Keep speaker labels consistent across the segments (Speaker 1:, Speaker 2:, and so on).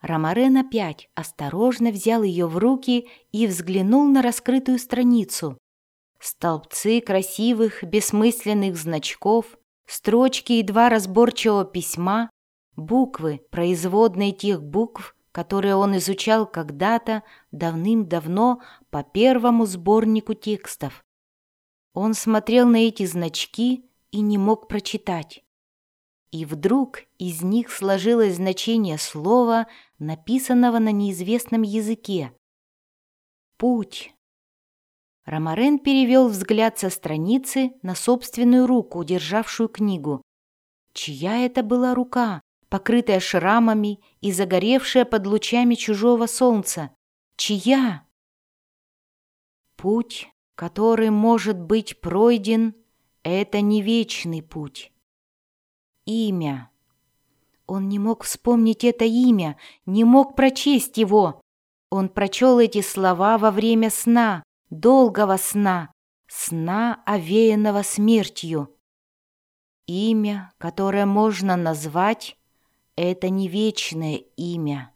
Speaker 1: Ромарен опять осторожно взял ее в руки и взглянул на раскрытую страницу. Столбцы красивых, бессмысленных значков, строчки и два разборчивого письма, буквы, производные тех букв, которые он изучал когда-то, давным-давно, по первому сборнику текстов. Он смотрел на эти значки и не мог прочитать. И вдруг из них сложилось значение слова, написанного на неизвестном языке. «Путь». Ромарен перевел взгляд со страницы на собственную руку, державшую книгу. Чья это была рука, покрытая шрамами и загоревшая под лучами чужого солнца? Чья? Путь, который может быть пройден, это не вечный путь. Имя. Он не мог вспомнить это имя, не мог прочесть его. Он прочел эти слова во время сна, долгого сна, сна, овеянного смертью. Имя, которое можно назвать, это не вечное имя.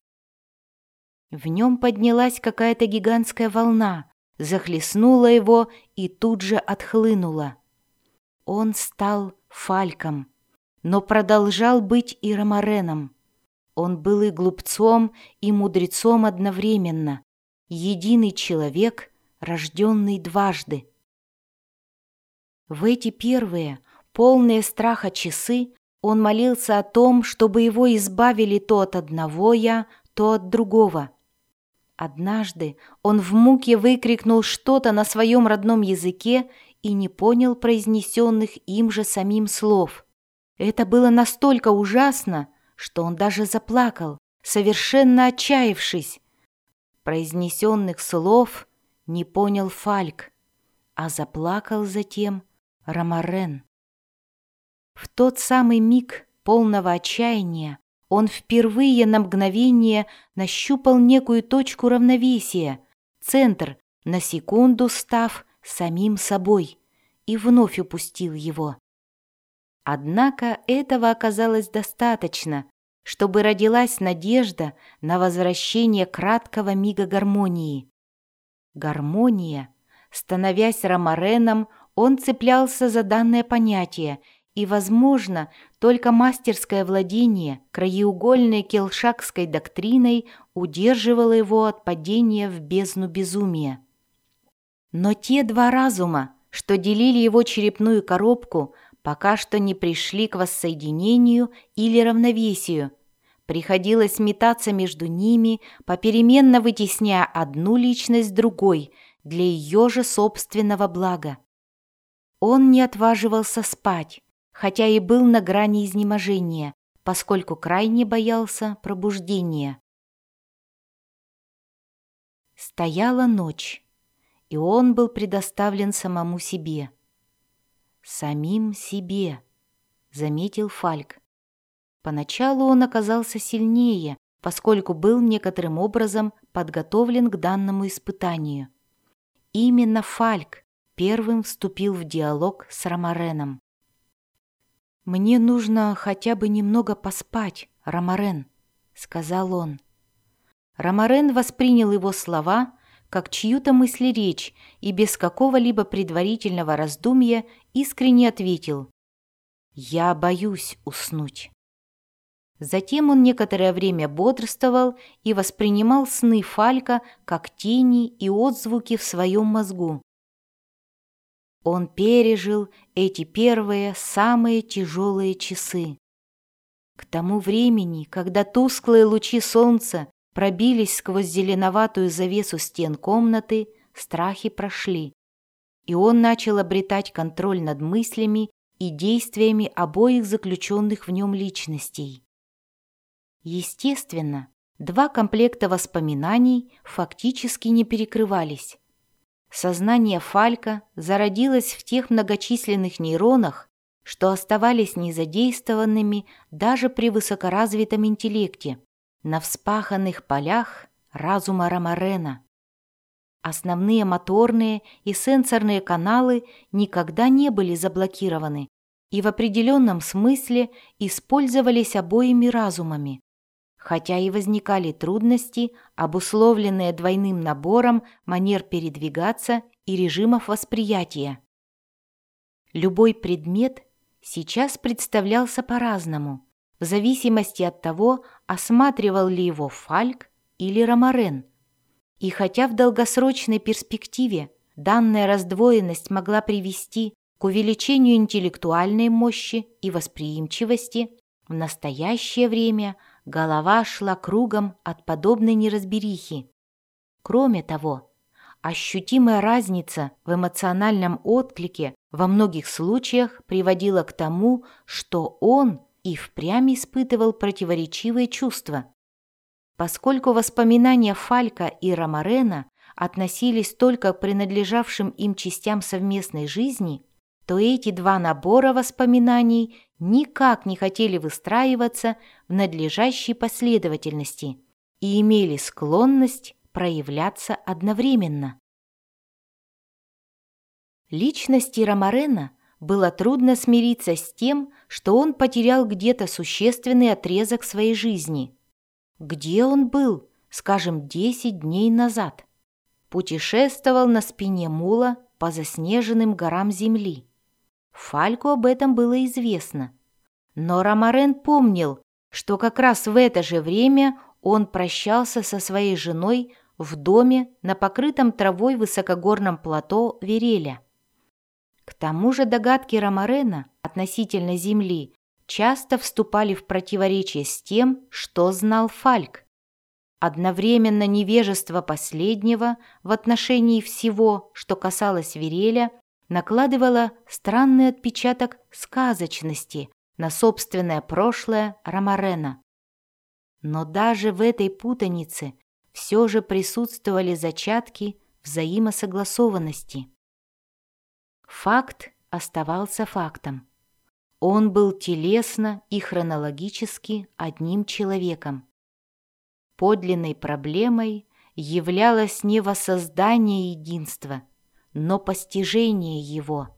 Speaker 1: В нем поднялась какая-то гигантская волна, захлестнула его и тут же отхлынула. Он стал Фальком, но продолжал быть и Ромареном. Он был и глупцом, и мудрецом одновременно, единый человек, рожденный дважды. В эти первые, полные страха часы, он молился о том, чтобы его избавили то от одного «я», то от другого. Однажды он в муке выкрикнул что-то на своем родном языке и не понял произнесенных им же самим слов. Это было настолько ужасно, что он даже заплакал, совершенно отчаявшись. Произнесенных слов не понял Фальк, а заплакал затем Ромарен. В тот самый миг полного отчаяния он впервые на мгновение нащупал некую точку равновесия, центр, на секунду став самим собой, и вновь упустил его. Однако этого оказалось достаточно, чтобы родилась надежда на возвращение краткого мига гармонии. Гармония, становясь ромареном, он цеплялся за данное понятие, и, возможно, только мастерское владение краеугольной келшакской доктриной удерживало его от падения в бездну безумия. Но те два разума, что делили его черепную коробку, пока что не пришли к воссоединению или равновесию. Приходилось метаться между ними, попеременно вытесняя одну личность другой для ее же собственного блага. Он не отваживался спать, хотя и был на грани изнеможения, поскольку крайне боялся пробуждения. Стояла ночь и он был предоставлен самому себе. «Самим себе», — заметил Фальк. Поначалу он оказался сильнее, поскольку был некоторым образом подготовлен к данному испытанию. Именно Фальк первым вступил в диалог с Ромареном. «Мне нужно хотя бы немного поспать, Ромарен», — сказал он. Ромарен воспринял его слова как чью-то мысли-речь и без какого-либо предварительного раздумья искренне ответил «Я боюсь уснуть». Затем он некоторое время бодрствовал и воспринимал сны Фалька как тени и отзвуки в своем мозгу. Он пережил эти первые, самые тяжелые часы. К тому времени, когда тусклые лучи солнца пробились сквозь зеленоватую завесу стен комнаты, страхи прошли, и он начал обретать контроль над мыслями и действиями обоих заключенных в нем личностей. Естественно, два комплекта воспоминаний фактически не перекрывались. Сознание Фалька зародилось в тех многочисленных нейронах, что оставались незадействованными даже при высокоразвитом интеллекте на вспаханных полях разума Ромарена. Основные моторные и сенсорные каналы никогда не были заблокированы и в определенном смысле использовались обоими разумами. хотя и возникали трудности, обусловленные двойным набором манер передвигаться и режимов восприятия. Любой предмет сейчас представлялся по-разному, в зависимости от того, осматривал ли его Фальк или Ромарен. И хотя в долгосрочной перспективе данная раздвоенность могла привести к увеличению интеллектуальной мощи и восприимчивости, в настоящее время голова шла кругом от подобной неразберихи. Кроме того, ощутимая разница в эмоциональном отклике во многих случаях приводила к тому, что он и впрямь испытывал противоречивые чувства. Поскольку воспоминания Фалька и Ромарена относились только к принадлежавшим им частям совместной жизни, то эти два набора воспоминаний никак не хотели выстраиваться в надлежащей последовательности и имели склонность проявляться одновременно. Личности Ромарена было трудно смириться с тем, что он потерял где-то существенный отрезок своей жизни. Где он был, скажем, 10 дней назад? Путешествовал на спине мула по заснеженным горам земли. Фальку об этом было известно. Но Ромарен помнил, что как раз в это же время он прощался со своей женой в доме на покрытом травой высокогорном плато Вереля. К тому же догадки Ромарена относительно Земли часто вступали в противоречие с тем, что знал Фальк. Одновременно невежество последнего в отношении всего, что касалось Вереля, накладывало странный отпечаток сказочности на собственное прошлое Ромарена. Но даже в этой путанице все же присутствовали зачатки взаимосогласованности. Факт оставался фактом. Он был телесно и хронологически одним человеком. Подлинной проблемой являлось не воссоздание единства – но постижение его.